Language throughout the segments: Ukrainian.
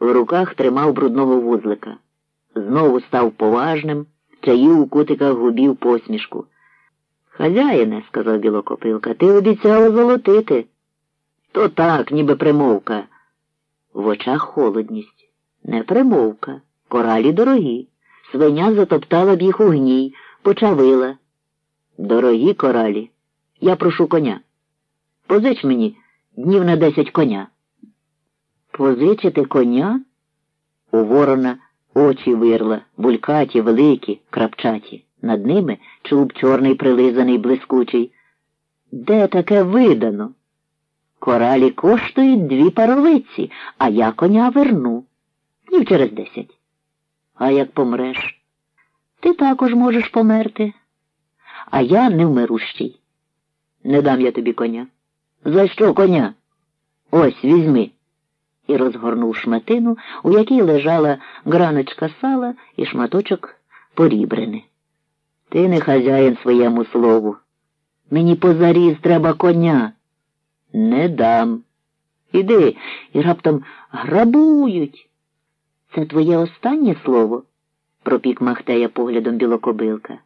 В руках тримав брудного вузлика. Знову став поважним, чаїв у кутиках губів посмішку. Хазяїне, сказав білокопилка, ти обіцяла золотити. То так, ніби примовка. В очах холодність. Не примовка. Коралі дорогі. Свиня затоптала б їх у гній, почавила. Дорогі коралі, я прошу коня. Позич мені днів на десять коня. Позичити коня? У ворона очі вирла, булькаті, великі, крапчаті. Над ними чуб чорний прилизаний, блискучий. Де таке видано? Коралі коштують дві паровиці, а я коня верну. Днів через десять. А як помреш? Ти також можеш померти. А я невмирущий. Не дам я тобі коня. За що коня? Ось візьми. І розгорнув шматину, у якій лежала граночка сала і шматочок порібрини. Ти не хазяїн своєму слову. Мені позаріз треба коня. Не дам. Іди і раптом грабують. Це твоє останнє слово? пропік Махтея поглядом білокобилка.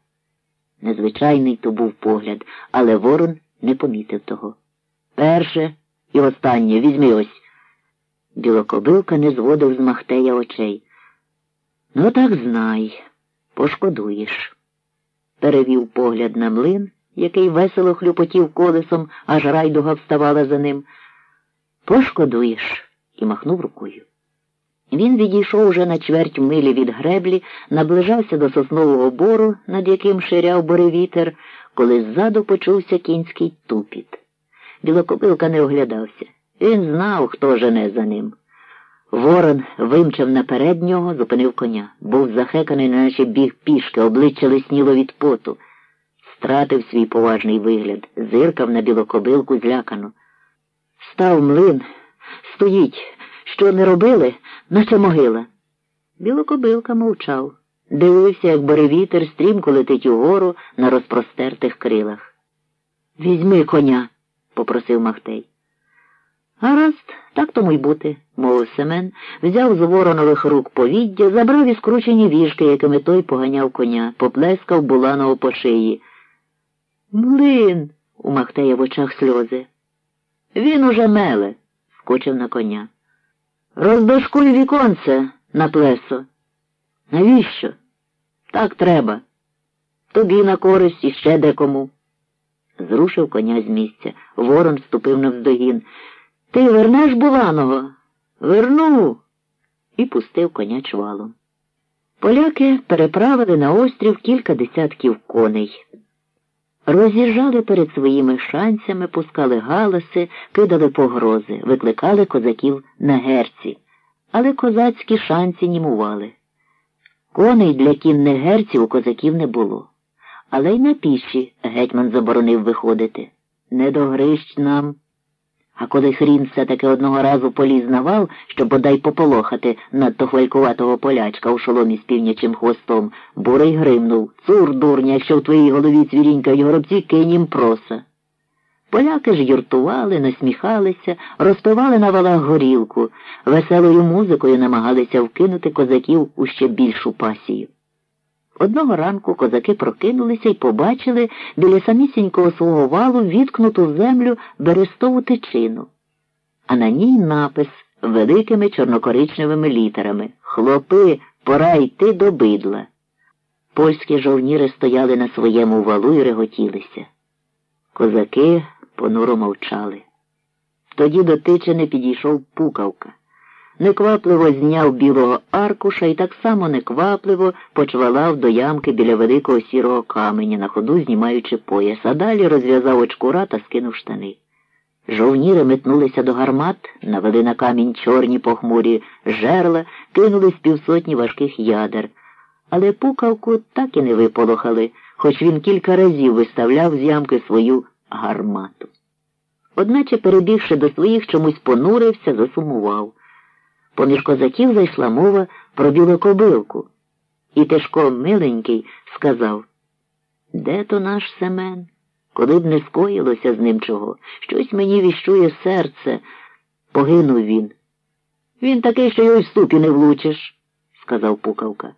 Незвичайний то був погляд, але ворон не помітив того. Перше і останнє візьми ось. Білокобилка не зводив з Махтея очей. Ну, так знай, пошкодуєш. Перевів погляд на млин, який весело хлюпотів колесом, аж райдуга вставала за ним. Пошкодуєш, і махнув рукою. Він відійшов уже на чверть милі від греблі, наближався до соснового бору, над яким ширяв боревітер, коли ззаду почувся кінський тупіт. Білокопилка не оглядався. Він знав, хто жене за ним. Ворон вимчав наперед нього, зупинив коня. Був захеканий, наче біг пішки, обличчя лисніло від поту. Стратив свій поважний вигляд, зиркав на білокобилку злякано. Став млин, стоїть, що не робили, наче могила. Білокобилка мовчав, дивився, як боревітер стрімко летить угору на розпростертих крилах. Візьми коня, попросив Махтей. Гаразд, так тому й бути, мовив Семен, взяв з воронових рук повіддя, забрав і скручені віжки, якими той поганяв коня, поплескав Буланову по шиї. Млин, у Махтея в очах сльози. Він уже меле, скочив на коня. Роздошкуй віконце на плесо. Навіщо? Так треба. Тобі на користь і ще декому. Зрушив коня з місця. Ворон ступив навздогін. Ти вернеш Буланого? Верну. І пустив коня чвалом. Поляки переправили на острів кілька десятків коней. Роз'їжджали перед своїми шанцями, пускали галаси, кидали погрози, викликали козаків на герці, але козацькі шанці німували. Коней для кінних герців у козаків не було. Але й на піші гетьман заборонив виходити. Не до грищ нам. А коли хрін все-таки одного разу поліз на вал, щоб бодай пополохати надто хвалькуватого полячка у шоломі з півнячим хвостом, бурий гримнув Цур, дурня, якщо в твоїй голові цвірінькають горобці, кинь їм проса. Поляки ж юртували, насміхалися, розпивали на валах горілку, веселою музикою намагалися вкинути козаків у ще більшу пасію. Одного ранку козаки прокинулися і побачили біля самісінького свого валу відкнуту землю берестову тичину, а на ній напис великими чорнокоричневими літерами Хлопи, пора йти до бидла. Польські жовніри стояли на своєму валу і реготілися. Козаки понуро мовчали. Тоді до тичини підійшов пукавка неквапливо зняв білого аркуша і так само неквапливо почвалав до ямки біля великого сірого каменя, на ходу знімаючи пояс, а далі розв'язав очкура та скинув штани. Жовніри метнулися до гармат, навели на камінь чорні похмурі жерла, кинули з півсотні важких ядер. Але пукавку так і не виполохали, хоч він кілька разів виставляв з ямки свою гармату. Одначе, перебігши до своїх, чомусь понурився, засумував. Поміж козаків зайшла мова про білу кобилку. І Тишко миленький сказав Де то наш Семен? Коли б не скоїлося з ним чого, щось мені віщує серце. Погинув він. Він такий, що й в ступі не влучиш, сказав пукавка.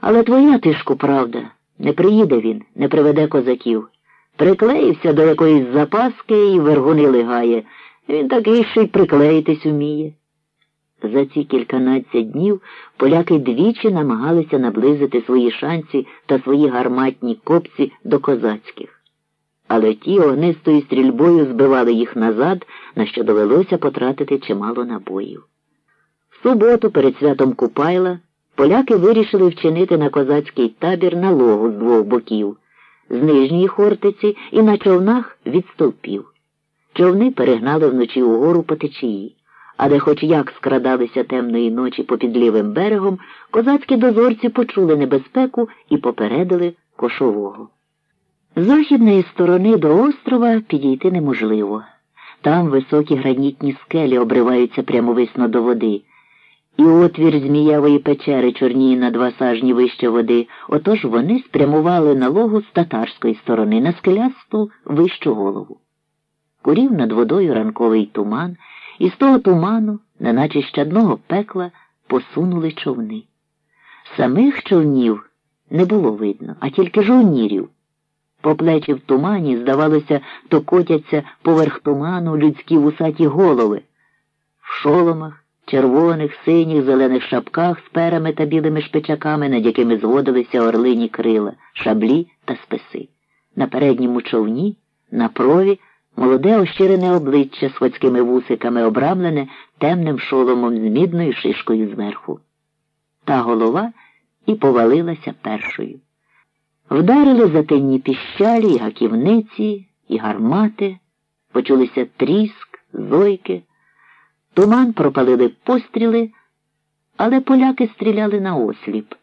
Але твоя тишку правда. Не приїде він, не приведе козаків. Приклеївся до якоїсь запаски і вергуни лигає. Він такий, що й приклеїтись уміє. За ці кільканадцять днів поляки двічі намагалися наблизити свої шанці та свої гарматні копці до козацьких. Але ті огнистою стрільбою збивали їх назад, на що довелося потратити чимало набоїв. В суботу перед святом Купайла поляки вирішили вчинити на козацький табір налогу з двох боків, з нижньої хортиці і на човнах від стовпів. Човни перегнали вночі угору по течії, а де хоч як скрадалися темної ночі попід лівим берегом, козацькі дозорці почули небезпеку і попередили кошового. З західної сторони до острова підійти неможливо. Там високі гранітні скелі обриваються прямовисно до води, і отвір зміявої печери чорніє на два сажні вище води, отож вони спрямували на логу з татарської сторони на скелясту вищу голову. Курів над водою ранковий туман, і з того туману, неначе щадного пекла, посунули човни. Самих човнів не було видно, а тільки жовнірів. По плечі в тумані, здавалося, то котяться поверх туману людські вусаті голови. В шоломах, червоних, синіх, зелених шапках з перами та білими шпичаками, над якими зводилися орлині крила, шаблі та списи. На передньому човні, на прові, молоде ощирене обличчя з хоцькими вусиками обрамлене темним шоломом з мідною шишкою зверху. Та голова і повалилася першою. Вдарили затинні піщалі, і гаківниці, і гармати, почулися тріск, зойки. Туман пропалили постріли, але поляки стріляли на осліп.